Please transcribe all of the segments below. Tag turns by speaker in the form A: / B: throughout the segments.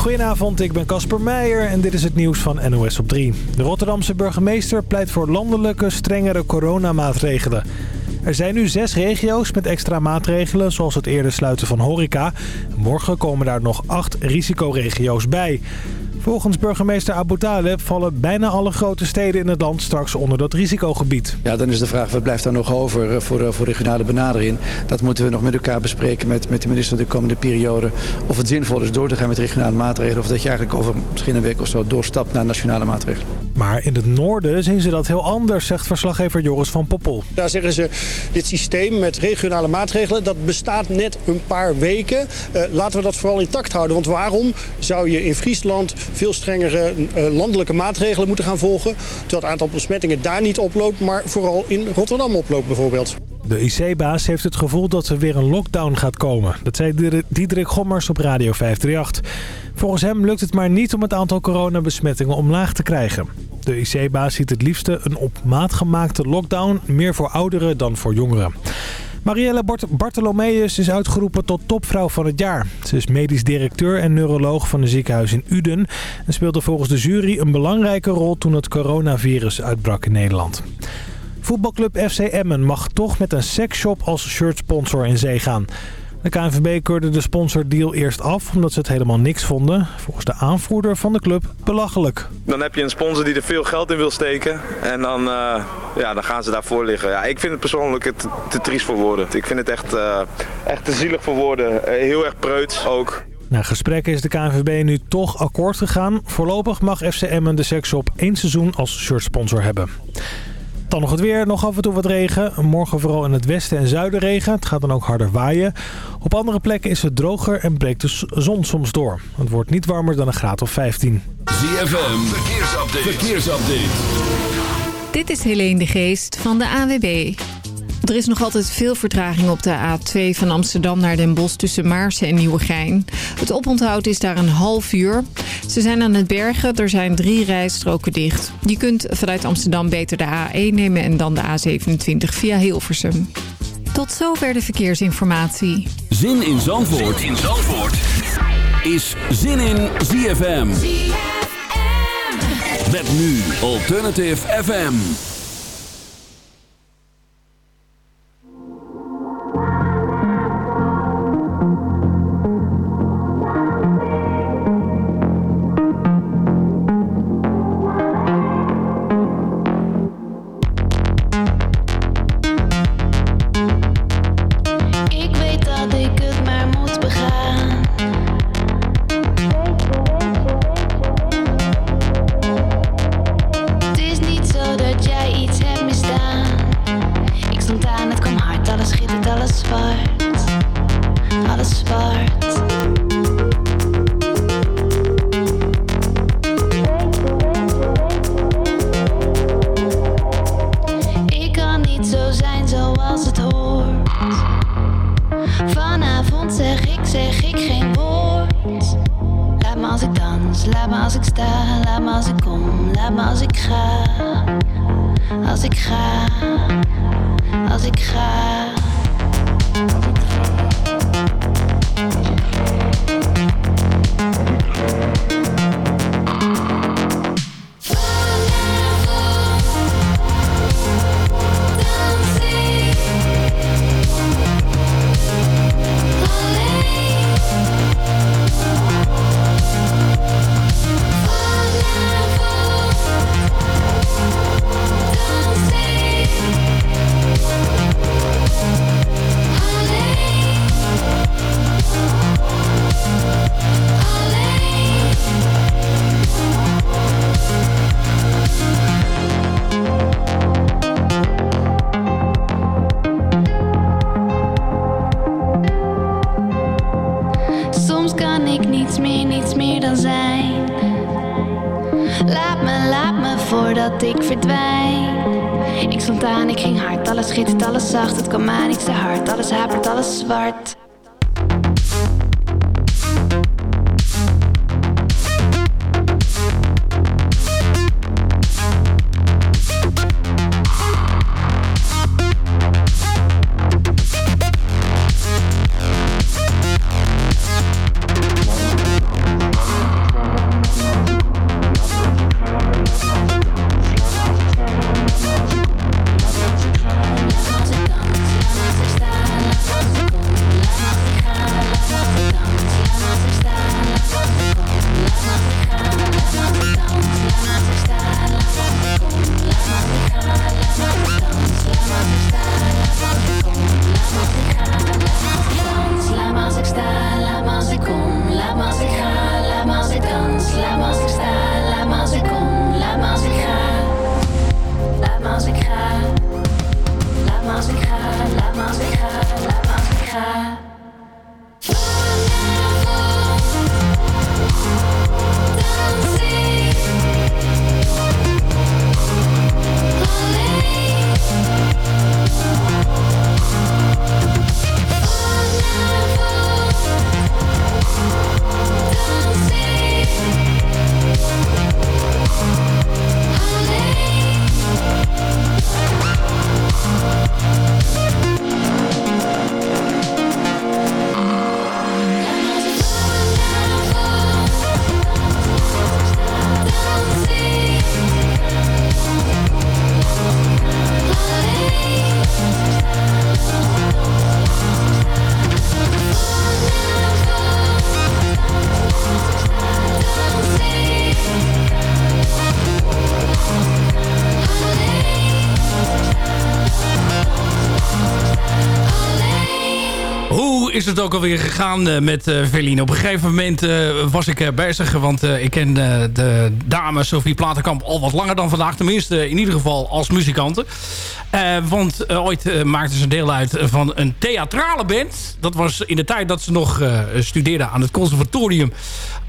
A: Goedenavond, ik ben Casper Meijer en dit is het nieuws van NOS op 3. De Rotterdamse burgemeester pleit voor landelijke, strengere coronamaatregelen. Er zijn nu zes regio's met extra maatregelen, zoals het eerder sluiten van horeca. Morgen komen daar nog acht risicoregio's bij. Volgens burgemeester Abu Taleb vallen bijna alle grote steden in het land straks onder dat risicogebied.
B: Ja, dan is de vraag, wat blijft daar nog over eh, voor, eh, voor regionale benadering? Dat moeten we nog met elkaar bespreken met, met de minister de komende periode. Of het zinvol is door te gaan met regionale maatregelen... of dat je eigenlijk over misschien een week of zo doorstapt naar nationale maatregelen.
A: Maar in het noorden zien ze dat heel anders, zegt verslaggever Joris van Poppel.
C: Daar zeggen ze, dit systeem met regionale maatregelen, dat bestaat net een paar weken. Uh, laten we dat vooral intact houden. Want waarom zou je in Friesland veel strengere uh, landelijke maatregelen moeten gaan volgen... terwijl het aantal besmettingen daar niet oploopt, maar vooral in Rotterdam oploopt bijvoorbeeld.
A: De IC-baas heeft het gevoel dat er weer een lockdown gaat komen. Dat zei Diederik Gommers op Radio 538. Volgens hem lukt het maar niet om het aantal coronabesmettingen omlaag te krijgen. De IC-baas ziet het liefste een op maat gemaakte lockdown, meer voor ouderen dan voor jongeren. Marielle Bart Bartolomeus is uitgeroepen tot topvrouw van het jaar. Ze is medisch directeur en neuroloog van een ziekenhuis in Uden... en speelde volgens de jury een belangrijke rol toen het coronavirus uitbrak in Nederland. Voetbalclub FC Emmen mag toch met een seksshop als shirtsponsor in zee gaan. De KNVB keurde de sponsordeal eerst af omdat ze het helemaal niks vonden. Volgens de aanvoerder van de club belachelijk.
D: Dan heb je een sponsor die er veel geld in wil steken en dan, uh, ja, dan gaan ze daarvoor liggen. Ja, ik vind het persoonlijk te, te triest voor woorden. Ik vind het echt, uh, echt te zielig voor woorden. Uh, heel erg preuts ook.
A: Na gesprekken is de KNVB nu toch akkoord gegaan. Voorlopig mag FC Emmen de seksshop één seizoen als shirtsponsor hebben. Dan nog het weer, nog af en toe wat regen. Morgen vooral in het westen en zuiden regen. Het gaat dan ook harder waaien. Op andere plekken is het droger en breekt de zon soms door. Het wordt niet warmer dan een graad of 15.
E: ZFM, verkeersupdate. verkeersupdate.
F: Dit is Helene de Geest van de AWB. Er is nog altijd veel vertraging op de A2 van Amsterdam naar Den Bosch tussen Maarsen en Nieuwegein. Het oponthoud is daar een half uur. Ze zijn aan het bergen, er zijn drie rijstroken dicht. Je kunt vanuit Amsterdam beter de A1 nemen en dan de A27 via Hilversum. Tot zover de verkeersinformatie.
E: Zin in Zandvoort, zin in Zandvoort. is Zin in ZFM. ZFM. Met nu Alternative FM.
G: Zwart.
H: Ook alweer gegaan met uh. Op een gegeven moment was ik bezig, want ik ken de dame Sophie Platenkamp al wat langer dan vandaag. Tenminste, in ieder geval als muzikante. want ooit maakte ze deel uit van een theatrale band. Dat was in de tijd dat ze nog studeerde aan het conservatorium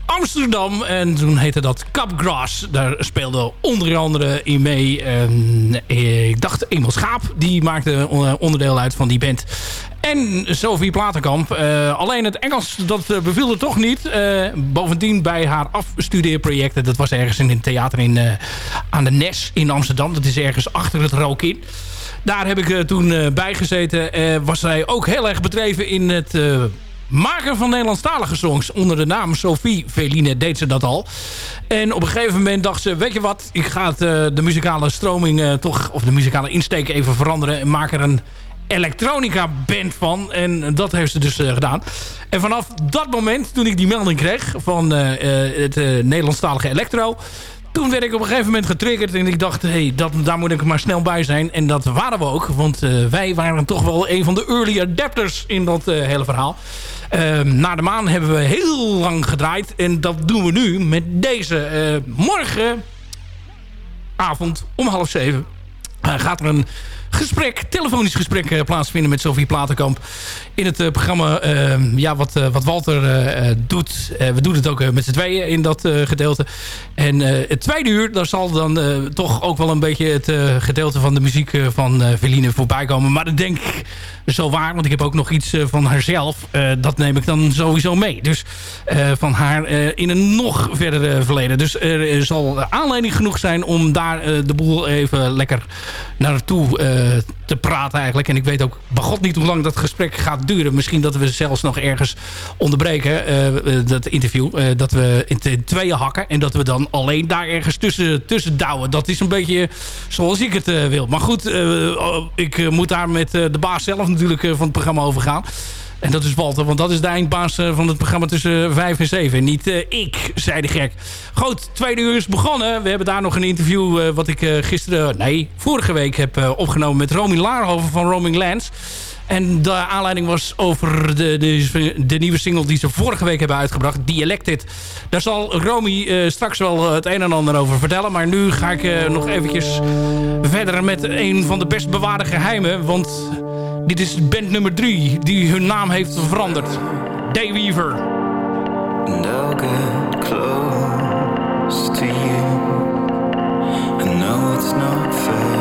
H: Amsterdam. En toen heette dat Capgrass. Daar speelde onder andere in mee. Uh, ik dacht Emil Schaap. Die maakte onderdeel uit van die band. En Sophie Platenkamp. Uh, alleen het Engels, dat beviel er toch niet. Bovendien bij haar afstudeerprojecten. Dat was ergens in een theater in, aan de Nes in Amsterdam. Dat is ergens achter het rook in. Daar heb ik toen bij gezeten. was zij ook heel erg bedreven in het maker van Nederlandstalige songs. Onder de naam Sophie Veline deed ze dat al. En op een gegeven moment dacht ze... weet je wat, ik ga het, uh, de muzikale stroming uh, toch... of de muzikale insteek even veranderen... en maak er een elektronica band van. En dat heeft ze dus uh, gedaan. En vanaf dat moment, toen ik die melding kreeg... van het Nederlandstalige electro toen werd ik op een gegeven moment getriggerd. En ik dacht, hey, dat, daar moet ik maar snel bij zijn. En dat waren we ook. Want uh, wij waren toch wel een van de early adapters in dat uh, hele verhaal. Uh, naar de maan hebben we heel lang gedraaid. En dat doen we nu met deze uh, morgenavond om half zeven. gaat er een gesprek, telefonisch gesprek uh, plaatsvinden met Sophie Platenkamp. In het uh, programma uh, ja, wat, wat Walter doet. we doen het ook met z'n tweeën in dat gedeelte. En het tweede uur, daar zal dan toch ook wel een beetje het gedeelte van de muziek van Veline voorbij komen. Maar dat denk ik zo waar, want ik heb ook nog iets van haarzelf. dat neem ik dan sowieso mee. Dus van haar in een nog verdere verleden. Dus er zal aanleiding genoeg zijn om daar de boel even lekker naartoe te praten eigenlijk. En ik weet ook bij god niet hoe lang dat gesprek gaat duren. Misschien dat we zelfs nog ergens onderbreken, uh, dat interview. Dat we in tweeën hakken. En dat we dan alleen daar ergens tussen, tussen douwen. Dat is een beetje zoals ik het wil. Maar goed, ik moet daar met de baas zelf natuurlijk van het programma over gaan. En dat is Walter, want dat is de eindbaas eh, van het programma tussen 5 en 7. Niet uh, ik, zei de gek. Goed, tweede uur is begonnen. We hebben daar nog een interview wat ik gisteren, nee, vorige week heb opgenomen met Romy Laarhoven van Roaming Lands. En de aanleiding was over de, de, de, nieuwe single die ze vorige week hebben uitgebracht. Dialected. Daar zal Romy straks wel het een en ander over vertellen. Maar nu ga ik nog eventjes verder met een van de best bewaarde geheimen. Want dit is band nummer 3 die hun naam heeft veranderd. Dayweaver. And I'll get close to you. I know it's not fair.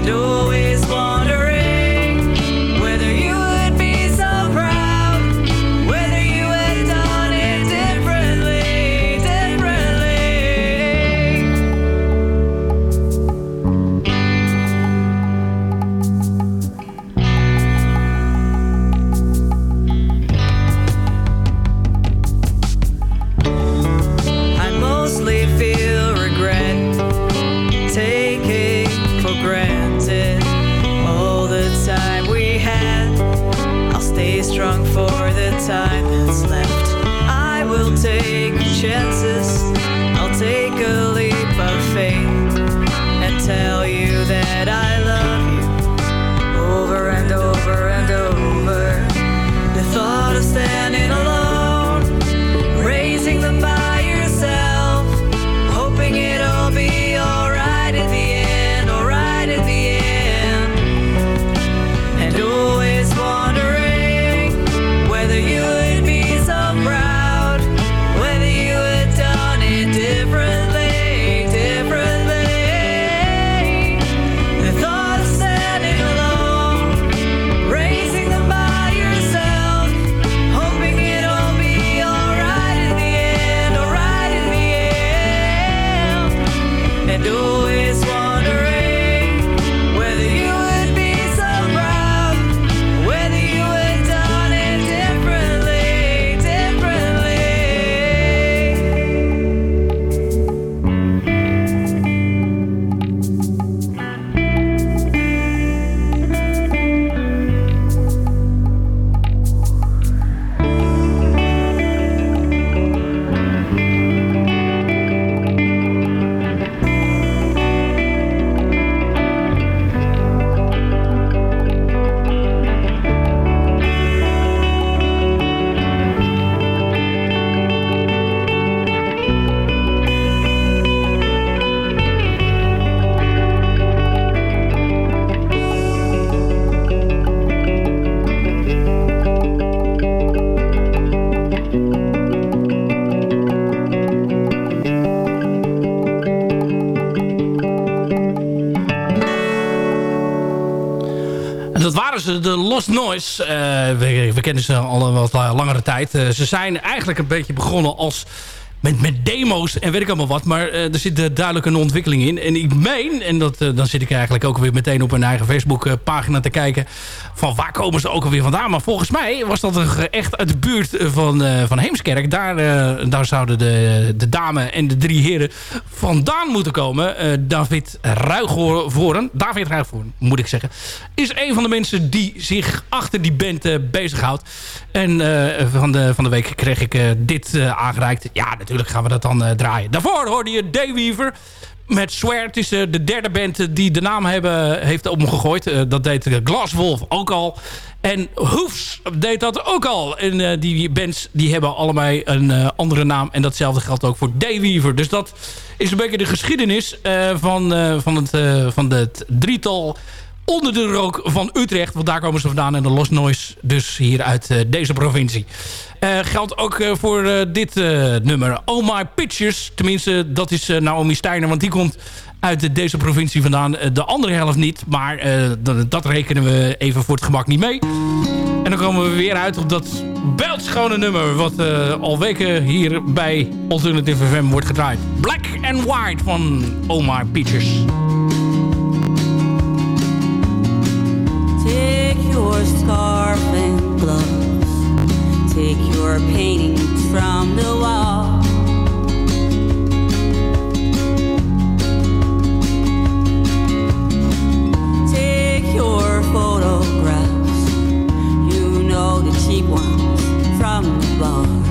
H: candle de Lost Noise. Uh, we, we, kennen ze al wat langere tijd. Uh, ze zijn eigenlijk een beetje begonnen als met, met demo's en weet ik allemaal wat. Maar uh, er zit duidelijk een ontwikkeling in. En ik meen, en dat, dan zit ik eigenlijk ook weer meteen op een eigen Facebook pagina te kijken... van waar komen ze ook alweer vandaan. Maar volgens mij was dat echt uit de buurt van, uh, van Heemskerk. Daar, daar zouden de, de dame en de drie heren vandaan moeten komen. David Ruigovoren, David Ruigovoren moet ik zeggen... is een van de mensen die zich achter die band bezighoudt. En van, de, van de week kreeg ik dit aangereikt. Ja, natuurlijk gaan we dat dan draaien. Daarvoor hoorde je Dayweaver met Swear. Het is uh, de derde band die de naam hebben, heeft omgegooid. Uh, dat deed Glaswolf ook al. En Hoefs deed dat ook al. En die bands die hebben allebei een andere naam. En datzelfde geldt ook voor Dayweaver. Dus dat is een beetje de geschiedenis van, van, het, van het drietal onder de rook van Utrecht. Want daar komen ze vandaan. En de Lost Noise dus hier uit deze provincie. Uh, geldt ook uh, voor dit nummer. Oh My Pictures. Tenminste, dat is Naomi Steiner. Want die komt uit deze provincie vandaan. de andere helft niet. Maar dat, rekenen we even voor het gemak niet mee. En dan komen we weer uit op dat beeldschone nummer. Wat al weken hier bij Alternative FM wordt gedraaid. Black and White van Oh My Pictures.
I: Your scarf and gloves Take your paintings from the wall. Take your photographs, you know the cheap ones from the bar.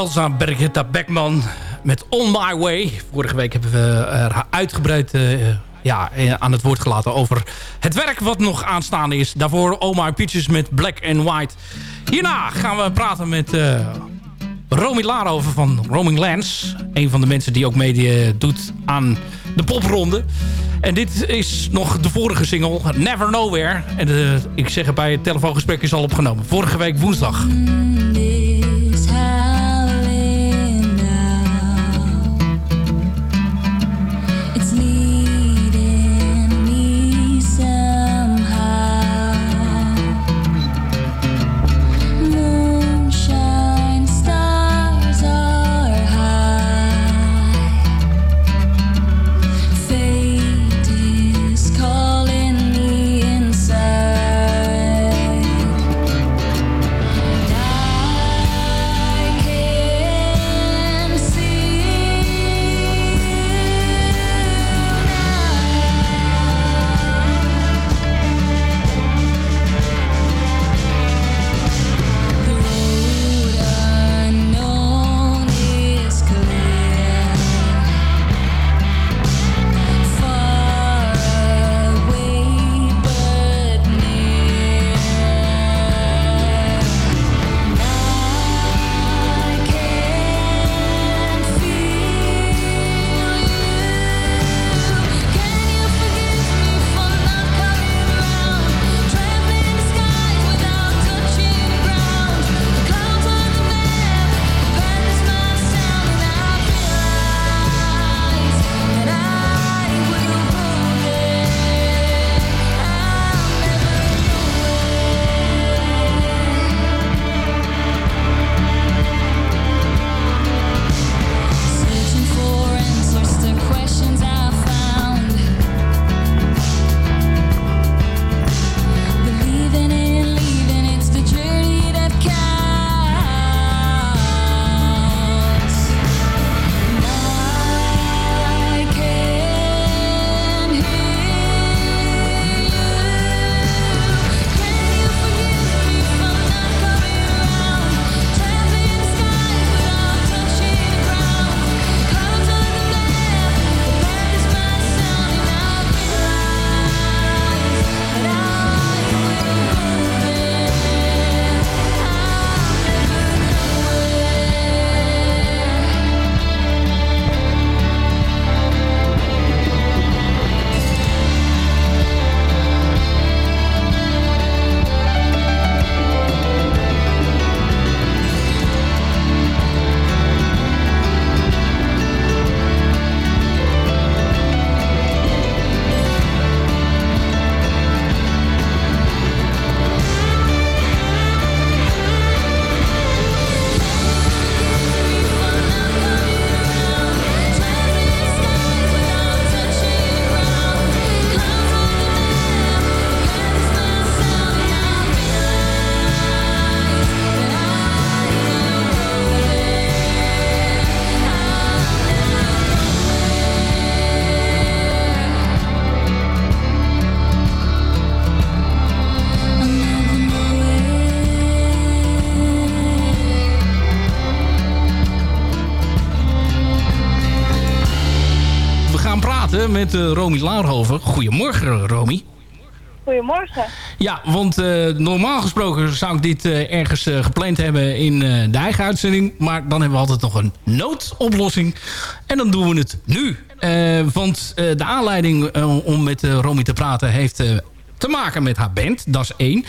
E: Elsa Bergetta Beckman met On My Way. Vorige week hebben we er uitgebreid uh, ja, aan het woord gelaten over het werk wat nog aanstaande is. Daarvoor Omar Peaches met Black and White. Hierna gaan we praten met uh, Romy Larover van Roaming Lands. Een van de mensen die ook mee doet aan de popronde. En dit is nog de vorige single, Never Nowhere. En ik zeg het bij het telefoongesprek is al opgenomen. Vorige week woensdag. Met uh, Romy Laarhoven. Goedemorgen, Romy.
J: Goedemorgen.
E: Ja, want uh, normaal gesproken zou ik dit uh, ergens gepland hebben in de eigen uitzending. Maar dan hebben we altijd nog een noodoplossing. En dan doen we het nu. want de aanleiding om met Romy te praten heeft te maken met haar band. Dat is één.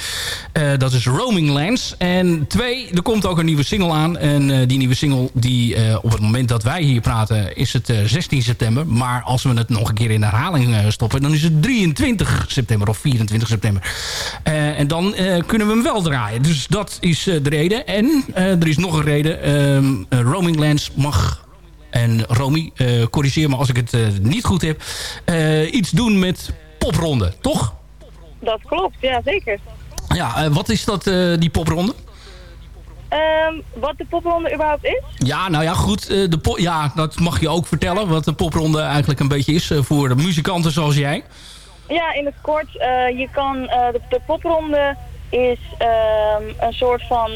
E: Uh, dat is Roaming Lands. En twee, er komt ook een nieuwe single aan. En uh, die nieuwe single, die uh, op het moment dat wij hier praten, is het 16 september. Maar als we het nog een keer in herhaling stoppen, dan is het 23 september of 24 september. en dan kunnen we hem wel draaien. Dus dat is de reden. En er is nog een reden. Ehm, Roaming Lands mag en Romy, corrigeer me als ik het niet goed heb... iets doen met popronde, toch?
J: Dat klopt, ja zeker.
E: Ja, uh, wat is dat, uh, die popronde?
J: Um, wat de popronde überhaupt is?
E: Ja, nou ja, goed. Uh, de ja, dat mag je ook vertellen. Wat de popronde eigenlijk een beetje is voor de muzikanten zoals jij.
J: Ja, in het kort. je kan, de, de, popronde is um, een soort van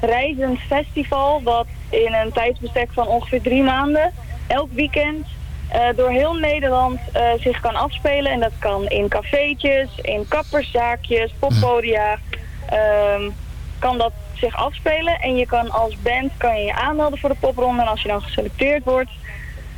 J: reizend festival wat in een tijdsbestek van ongeveer drie maanden elk weekend eh, door heel Nederland eh, zich kan afspelen. En dat kan in cafeetjes, in kapperszaakjes, poppodia. ehm, kan dat zich afspelen. En je kan als band kan je, je aanmelden voor de popronde. En als je dan geselecteerd wordt,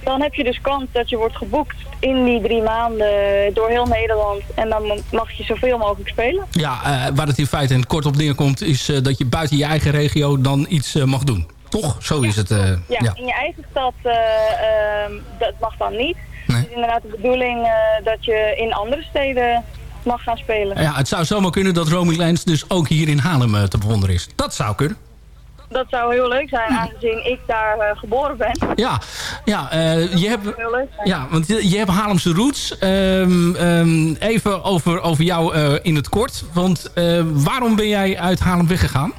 J: dan heb je dus kans dat je wordt geboekt in die drie maanden door heel Nederland. En dan mag je zoveel mogelijk spelen.
H: Ja, eh, waar het in feite en kort op neerkomt... is eh, dat je buiten je eigen regio dan iets eh, mag doen. Toch? Zo is het. eh,
J: Ja,
H: ja.
J: in je eigen stad, ehm, dat mag dan niet.
H: Nee.
J: Het is inderdaad de bedoeling eh, dat je in andere steden mag gaan spelen.
H: Ja, het zou zomaar kunnen dat Romy Lens dus ook hier in Haarlem te bewonderen is. Dat zou kunnen.
J: Dat zou heel leuk zijn, aangezien ik daar geboren ben.
H: Ja, ja je hebt... Ja, want je, je hebt Haarlemse roots. Ehm, ehm, even over, over jou in het kort. Want waarom ben jij uit Haarlem weggegaan?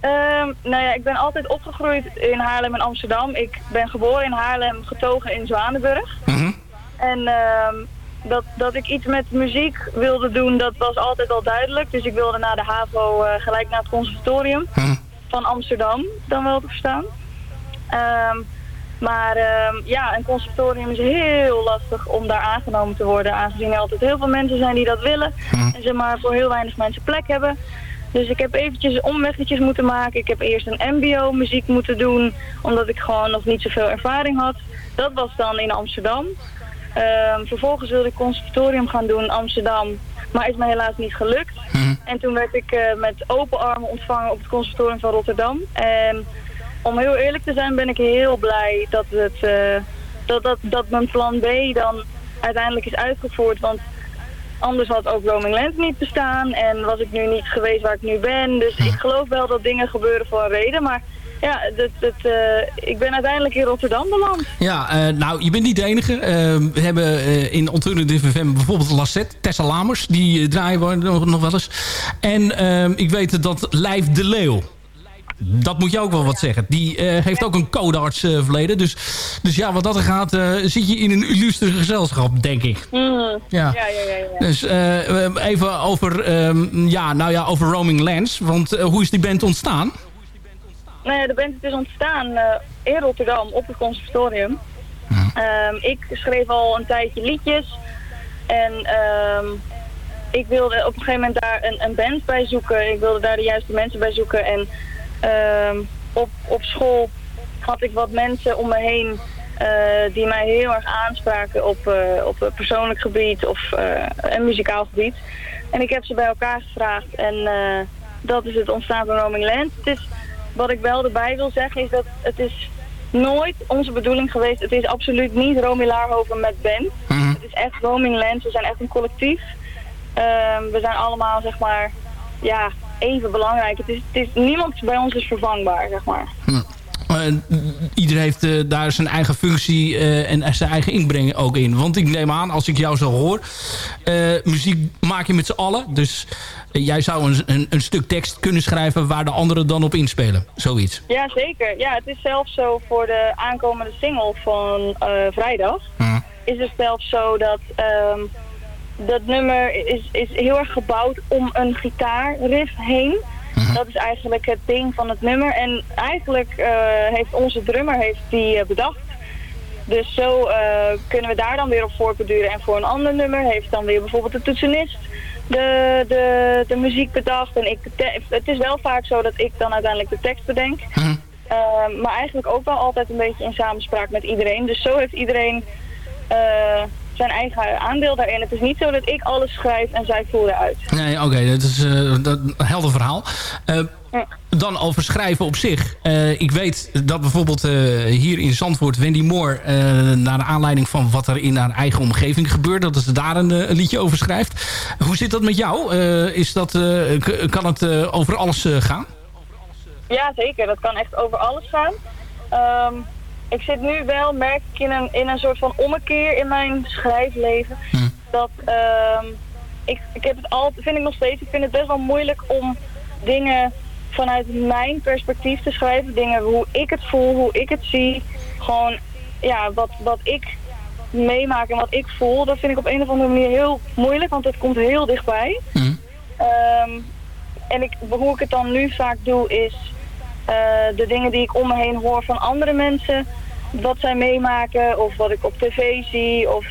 J: Ehm, nou ja, ik ben altijd opgegroeid in Haarlem en Amsterdam. Ik ben geboren in Haarlem, getogen in Zwanenburg.
H: Mhm.
J: En ehm, dat, dat ik iets met muziek wilde doen, dat was altijd al duidelijk. Dus ik wilde na de HAVO eh, gelijk naar het conservatorium
H: Mhm.
J: van Amsterdam, dan wel te verstaan. Ehm, maar ja, een conservatorium is heel lastig om daar aangenomen te worden. Aangezien er altijd heel veel mensen zijn die dat willen. En ze maar voor heel weinig mensen plek hebben. Dus ik heb eventjes omweggetjes moeten maken. Ik heb eerst een mbo muziek moeten doen. Omdat ik gewoon nog niet zoveel ervaring had. Dat was dan in Amsterdam. Ehm, vervolgens wilde ik conservatorium gaan doen in Amsterdam. Maar is me helaas niet gelukt. En toen werd ik eh, met open armen ontvangen op het conservatorium van Rotterdam. En om heel eerlijk te zijn ben ik heel blij dat, het, eh, dat, dat, dat mijn plan B dan uiteindelijk is uitgevoerd. Want anders had ook Roaming Land niet bestaan en was ik nu niet geweest waar ik nu ben. Dus ik geloof wel dat dingen gebeuren voor een reden. Maar ja, eh, ik ben uiteindelijk in Rotterdam beland.
H: Ja, eh, nou, je bent niet de enige. Eh, we hebben eh, in Alternative FM bijvoorbeeld Lassette, Tessa Lamers. Die draaien we nog, nog wel eens. En ehm, ik weet dat Lijf de Leeuw... Dat moet je ook wel wat zeggen. Die eh, heeft ook een codearts eh, verleden. Dus, dus ja, wat dat er gaat, eh, zit je in een illustre gezelschap, denk ik.
J: Mhm.
H: Ja.
J: Ja, ja, ja, ja.
H: Dus even over, ehm, ja, nou ja, over Roaming Lands. Want hoe is die band ontstaan?
J: Nou ja, de band is dus ontstaan in Rotterdam op het conservatorium. Ehm, ik schreef al een tijdje liedjes. En ehm, ik wilde op een gegeven moment daar een, een band bij zoeken. Ik wilde daar de juiste mensen bij zoeken. En ehm, op, op school had ik wat mensen om me heen eh, die mij heel erg aanspraken op, eh, op een persoonlijk gebied of eh, een muzikaal gebied. En ik heb ze bij elkaar gevraagd en eh, dat is het ontstaan van Roaming Land. Het is, wat ik wel erbij wil zeggen is dat het is nooit onze bedoeling geweest. Het is absoluut niet Romy Laarhoven met band. Het is echt Roaming Land. We zijn echt een collectief. Ehm, we zijn allemaal zeg maar ja, even belangrijk. Het is, het is, niemand bij ons is vervangbaar, zeg maar.
H: Uh, ieder heeft uh, daar zijn eigen functie uh, en zijn eigen inbreng ook in. Want ik neem aan, als ik jou zo hoor... muziek maak je met z'n allen. Dus jij zou een, een, een, stuk tekst kunnen schrijven... waar de anderen dan op inspelen. Zoiets.
J: Ja, zeker. Ja, het is zelfs zo voor de aankomende single van vrijdag...
H: Hm.
J: is het zelfs zo dat... Um, dat nummer is, is heel erg gebouwd om een gitaarriff heen... Dat is eigenlijk het ding van het nummer. En eigenlijk uh, heeft onze drummer heeft die uh, bedacht. Dus zo uh, kunnen we daar dan weer op voortborduren. En voor een ander nummer heeft dan weer bijvoorbeeld de toetsenist de, de, de muziek bedacht. En ik, het is wel vaak zo dat ik dan uiteindelijk de tekst bedenk.
H: Hm.
J: maar eigenlijk ook wel altijd een beetje in samenspraak met iedereen. Dus zo heeft iedereen zijn eigen aandeel daarin. Het is niet zo dat ik alles schrijf en zij voeren uit.
H: Nee, oké, okay, dat is uh, dat, een helder verhaal. Uh, ja. Dan over schrijven op zich. Uh, ik weet dat bijvoorbeeld hier in Zandvoort Wendy Moore... naar aanleiding van wat er in haar eigen omgeving gebeurt... dat ze daar een, een liedje over schrijft. Hoe zit dat met jou? is dat, kan het over alles gaan?
J: Ja, zeker. Dat kan echt over alles gaan. Um, ik zit nu wel, merk ik, in een, in een soort van ommekeer in mijn schrijfleven.
H: Hm.
J: Dat uh, ik, ik heb het altijd, vind ik nog steeds, ik vind het best wel moeilijk om dingen vanuit mijn perspectief te schrijven. Dingen hoe ik het voel, hoe ik het zie. Gewoon, ja, wat, wat ik meemaak en wat ik voel. Dat vind ik op een of andere manier heel moeilijk, want het komt heel dichtbij.
H: Hm.
J: Um, en ik, hoe ik het dan nu vaak doe is de dingen die ik om me heen hoor van andere mensen. Wat zij meemaken of wat ik op tv zie of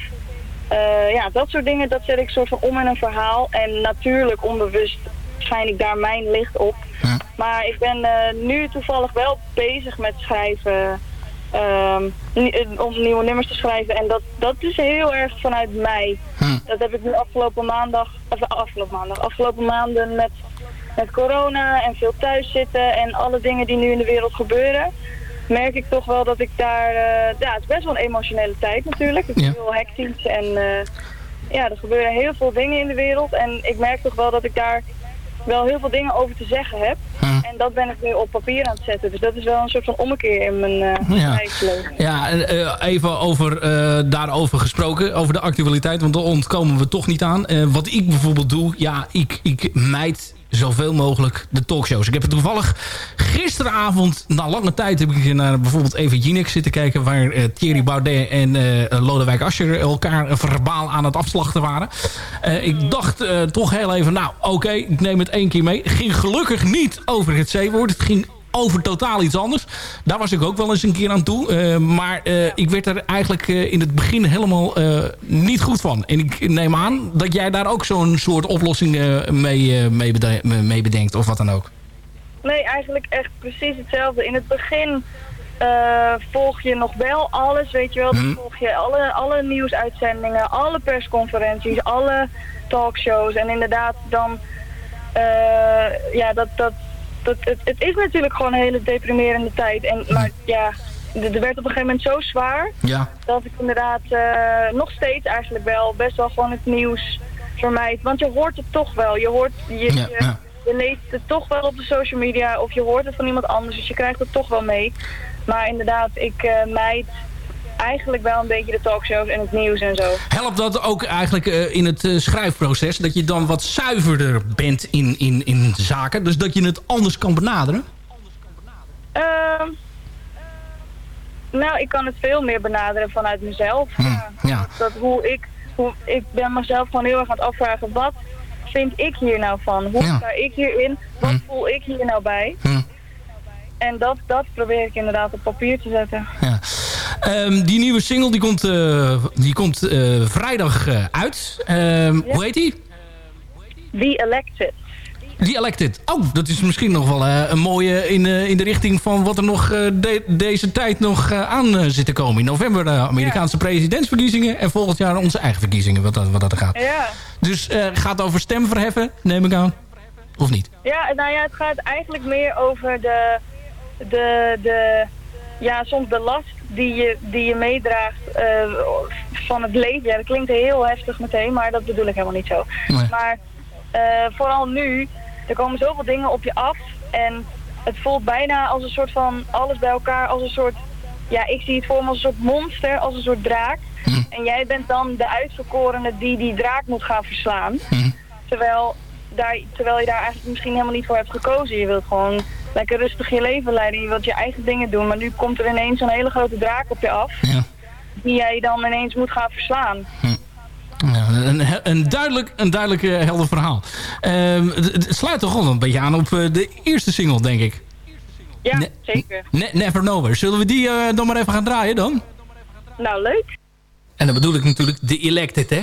J: eh, ja, dat soort dingen. Dat zet ik soort van om in een verhaal. En natuurlijk onbewust schijn ik daar mijn licht op. Maar ik ben eh, nu toevallig wel bezig met schrijven. Um, om nieuwe nummers te schrijven. En dat, dat is heel erg vanuit mij. Dat heb ik nu afgelopen maandag, of afgelopen maandag, afgelopen maanden met, met corona en veel thuis zitten en alle dingen die nu in de wereld gebeuren. Merk ik toch wel dat ik daar, uh, ja het is best wel een emotionele tijd natuurlijk. Het is heel hectisch en uh, ja, er gebeuren heel veel dingen in de wereld. En ik merk toch wel dat ik daar wel heel veel dingen over te zeggen heb. En dat ben ik nu op papier aan het zetten. Dus dat is wel een soort van ommekeer in mijn uh,
H: ja. Ja, uh, even over, uh, daarover gesproken, over de actualiteit. Want daar ontkomen we toch niet aan. wat ik bijvoorbeeld doe, ja, ik, ik mijd zoveel mogelijk de talkshows. Ik heb het toevallig gisteravond, na lange tijd... heb ik naar bijvoorbeeld Jinek zitten kijken... waar uh, Thierry Baudet en uh, Lodewijk Asscher elkaar verbaal aan het afslachten waren. Uh, ik dacht toch heel even, nou oké, ik neem het één keer mee. Ging gelukkig niet over het C-woord. Het ging over totaal iets anders. Daar was ik ook wel eens een keer aan toe. Uh, maar uh, ik werd er eigenlijk uh, in het begin helemaal niet goed van. En ik neem aan dat jij daar ook zo'n soort oplossing mee, mee, bede mee, bedenkt of wat dan ook.
J: Nee, eigenlijk echt precies hetzelfde. In het begin volg je nog wel alles, weet je wel. Dan volg je alle, alle nieuwsuitzendingen, alle persconferenties, alle talkshows. En inderdaad dan... ja, dat, dat, dat, het, het is natuurlijk gewoon een hele deprimerende tijd. En, maar ja, er werd op een gegeven moment zo zwaar...
H: Ja.
J: dat ik inderdaad uh, nog steeds eigenlijk wel best wel gewoon het nieuws vermijd. Want je hoort het toch wel. Je, hoort, je, ja, je, ja. je, leest het toch wel op de social media of je hoort het van iemand anders. Dus je krijgt het toch wel mee. Maar inderdaad, ik uh, mijd eigenlijk wel een beetje de talkshows en het nieuws en zo.
H: Helpt dat ook eigenlijk uh, in het uh, schrijfproces? Dat je dan wat zuiverder bent in, in, in zaken? Dus dat je het anders kan benaderen?
J: Uh, nou, ik kan het veel meer benaderen vanuit mezelf.
H: Hm, ja.
J: Dat hoe ik, hoe, ik ben mezelf gewoon heel erg aan het afvragen... wat vind ik hier nou van? Hoe ja. sta ik hierin? Wat hm. voel ik hier nou bij?
H: Hm.
J: En dat, dat probeer ik inderdaad op papier te zetten.
H: Ja. Um, die nieuwe single die komt, uh, die komt uh, vrijdag uh, uit. Um, ja. Hoe heet die?
J: The Elected.
H: The Elected. Oh, dat is misschien nog wel een mooie in, in de richting van wat er nog de, deze tijd nog aan zit te komen. In november de Amerikaanse ja. presidentsverkiezingen en volgend jaar onze eigen verkiezingen, wat dat, wat dat gaat.
J: Ja.
H: Dus gaat over stem verheffen, neem ik aan. Of niet?
J: Ja, nou ja, het gaat eigenlijk meer over de, de, de ja, soms de last die je, die je meedraagt uh, van het leven. Ja, dat klinkt heel heftig meteen, maar dat bedoel ik helemaal niet zo.
H: Nee.
J: Maar uh, vooral nu, er komen zoveel dingen op je af en het voelt bijna als een soort van alles bij elkaar, als een soort, ja, ik zie het voor me als een soort monster, als een soort draak.
H: Hm.
J: En jij bent dan de uitverkorene die die draak moet gaan verslaan.
H: Hm.
J: Terwijl, daar, terwijl je daar eigenlijk misschien helemaal niet voor hebt gekozen. Je wilt gewoon lekker rustig je leven leiden. Je wilt je eigen dingen doen. Maar nu komt er ineens een hele grote draak op je af.
H: Ja.
J: Die jij dan ineens moet gaan verslaan.
H: Hm. Ja, een, een, duidelijk, een duidelijk uh, helder verhaal. Uh, het, het, sluit toch wel een beetje aan op uh, de eerste single, denk ik.
J: Ja, ne zeker.
H: Ne Never Nowhere. Zullen we die uh, dan maar even gaan draaien dan?
J: Nou, leuk.
H: En dan bedoel ik natuurlijk de Elected, hè?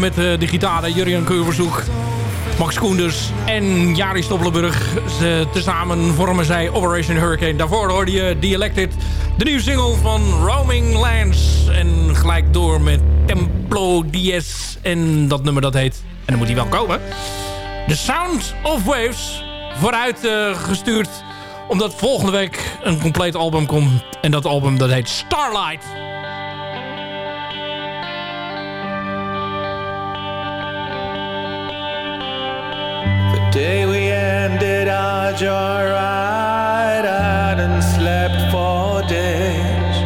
H: Met uh, de gitaar. Jurjen Keurverzoek, Max Koenders en Jari Stoppelburg. Ze, tezamen vormen zij Operation Hurricane. Daarvoor hoorde je Dialected. De nieuwe single van Roaming Lands. En gelijk door met Templo Dies. En dat nummer dat heet... En dan moet hij wel komen. The Sound of Waves. Vooruit uh, gestuurd omdat volgende week een compleet album komt. En dat album dat heet Starlight.
K: Day we ended our joyride I hadn't slept for days.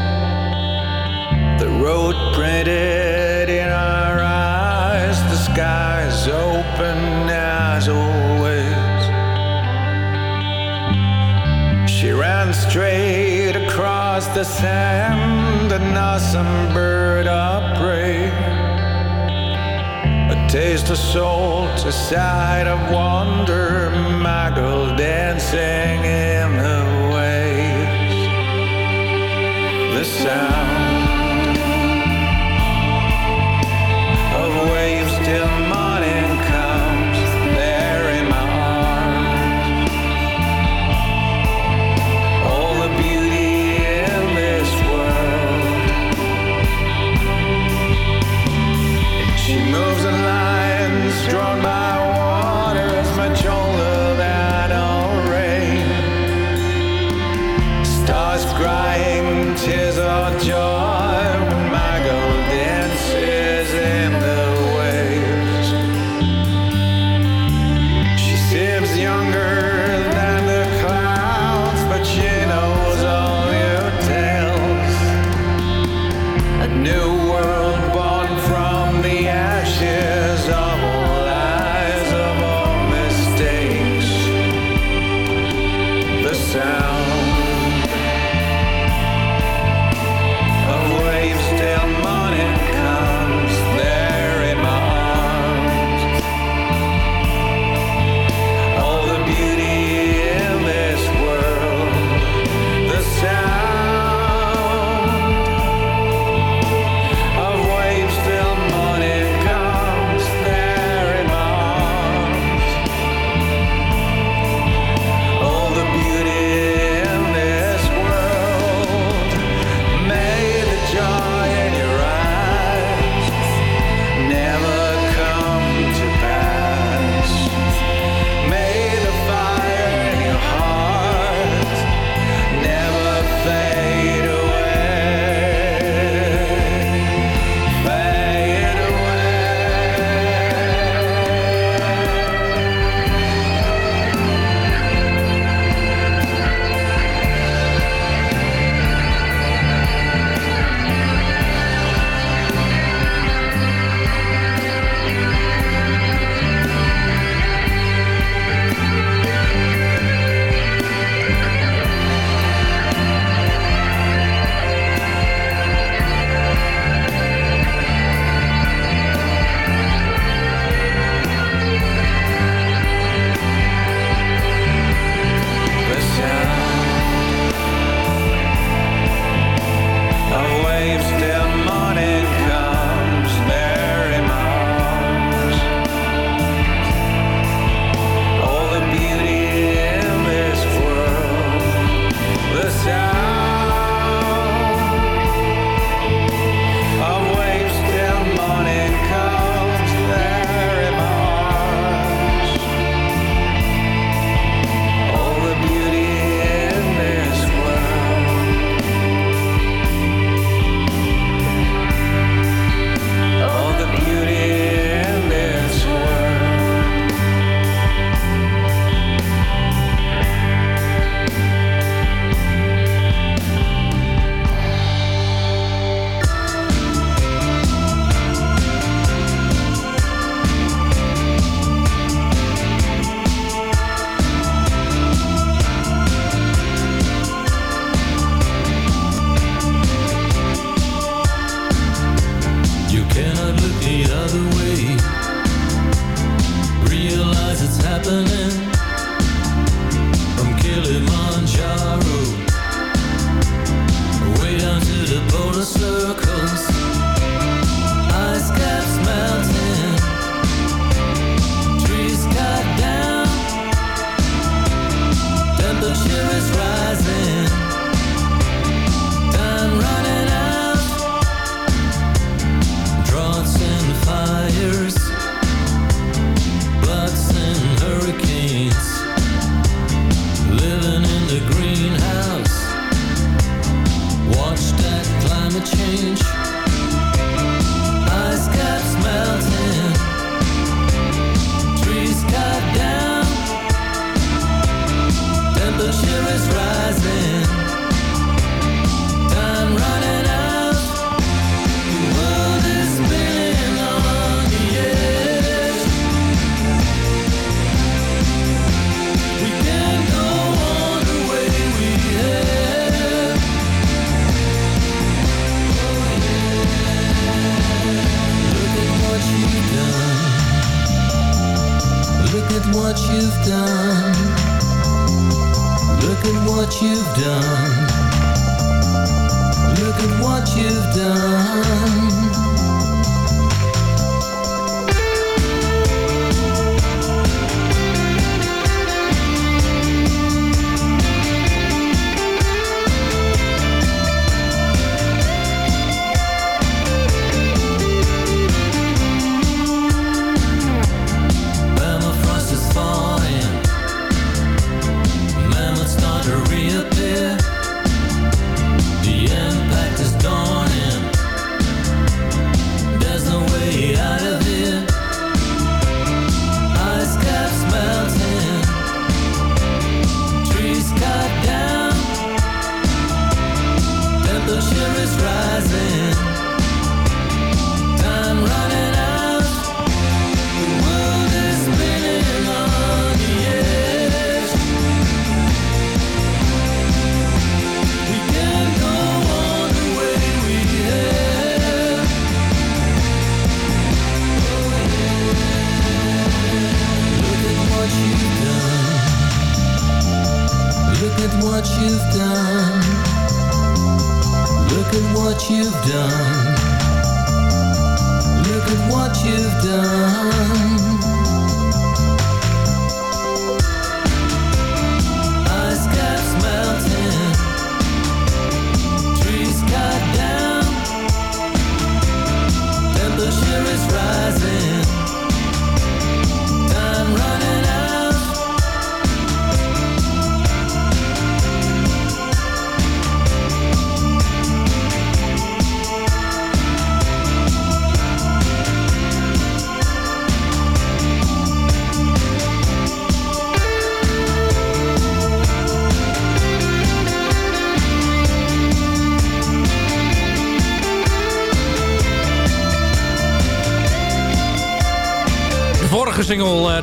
K: The road printed in our eyes The sky's open as always. She ran straight across the sand An awesome bird of prey taste the salt, a sight of wonder My girl dancing in the waves. The sound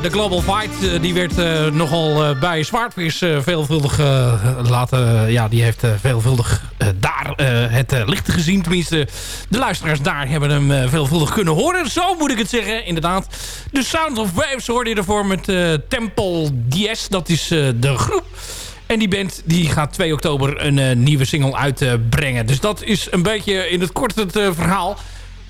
K: The
H: Global Fight, eh, die werd eh, nogal eh, bij Zwaardvis veelvuldig laten... ja, die heeft veelvuldig daar het licht gezien. Tenminste, de luisteraars daar hebben hem veelvuldig kunnen horen. Zo moet ik het zeggen, inderdaad. De Sound of Waves hoorde je ervoor met Temple DS. Dat is de groep. En die band die gaat 2 oktober een nieuwe single uitbrengen. dus dat is een beetje in het kort het verhaal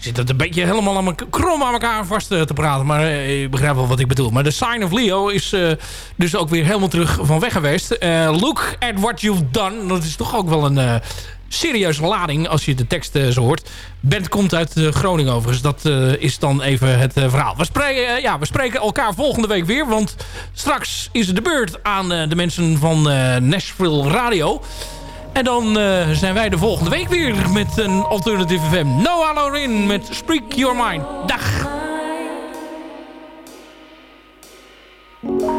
H: zit het een beetje helemaal aan krom aan elkaar vast eh, te praten. Maar eh, je begrijpt wel wat ik bedoel. Maar de Sign of Leo is eh, dus ook weer helemaal terug van weg geweest. Look at what you've done. Dat is toch ook wel een serieuze lading als je de tekst zo hoort. Band komt uit Groningen overigens. Dat is dan even het verhaal. We spreken, ja, we spreken elkaar volgende week weer. Want straks is het de beurt aan de mensen van Nashville Radio. En dan eh, zijn wij de volgende week weer met een Alternative FM. Noah Lorin met Speak Your Mind. Dag!
E: We.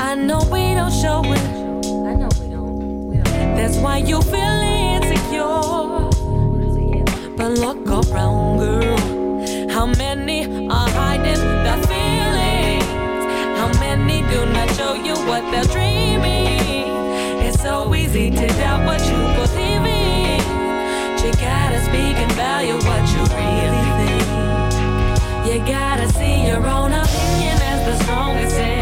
E: I know we don't show it. I know we don't. That's why you feel insecure. go girl. How many are hiding their feelings? How many do not show you what they're dreaming? It's so easy to doubt what you
I: believe in. You gotta speak and value what you really think. You gotta see your own opinion as the strongest.
E: End.